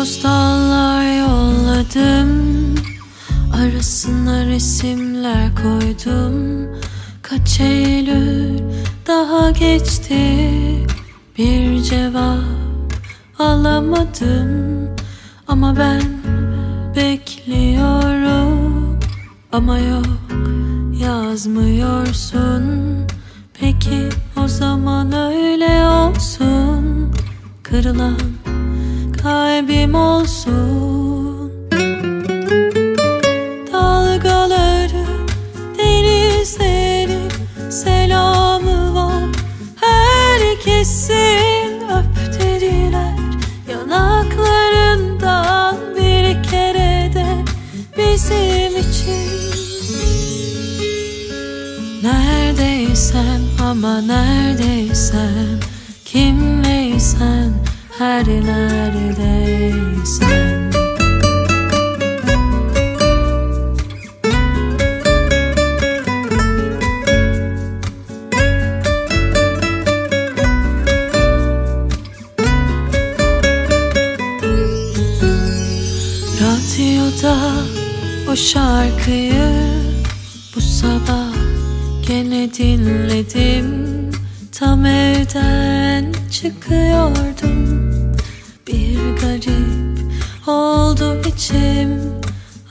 Postallar yolladım. Arasına resimler koydum. Kaç Eylül daha geçti. Bir cevap alamadım. Ama ben bekliyorum. Ama yok yazmıyorsun. Peki o zaman öyle olsun. Kırılan kalbim olsun. Dalgaları denizlerin selamı var. Herkesin öp yanaklarından bir kere de bizim için. Neredeysen ama neredeysen Kimleysen her neredeysen Radyoda o şarkıyı bu sabah gene dinledim. Tam evden çıkıyordum içim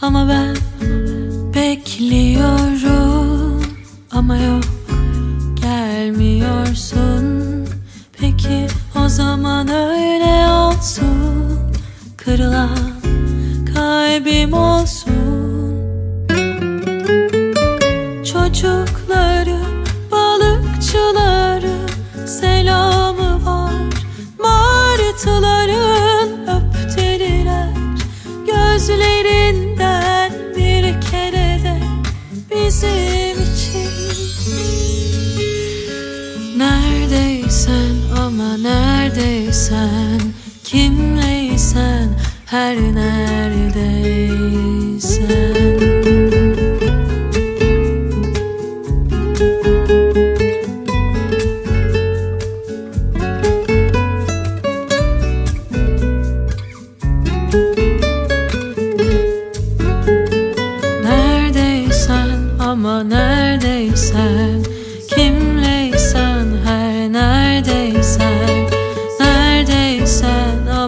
Ama ben bekliyorum. Ama yok gelmiyorsun. Peki o zaman öyle olsun. Kırılan kalbim olsun. Çocukları, balıkçıları selamı ama neredeysen Kimleysen her neredeysen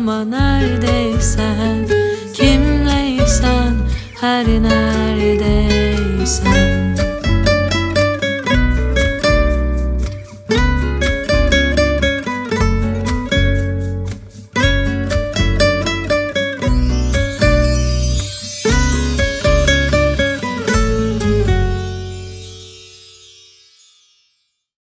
ama neredeysen Kimleysen her neredeysen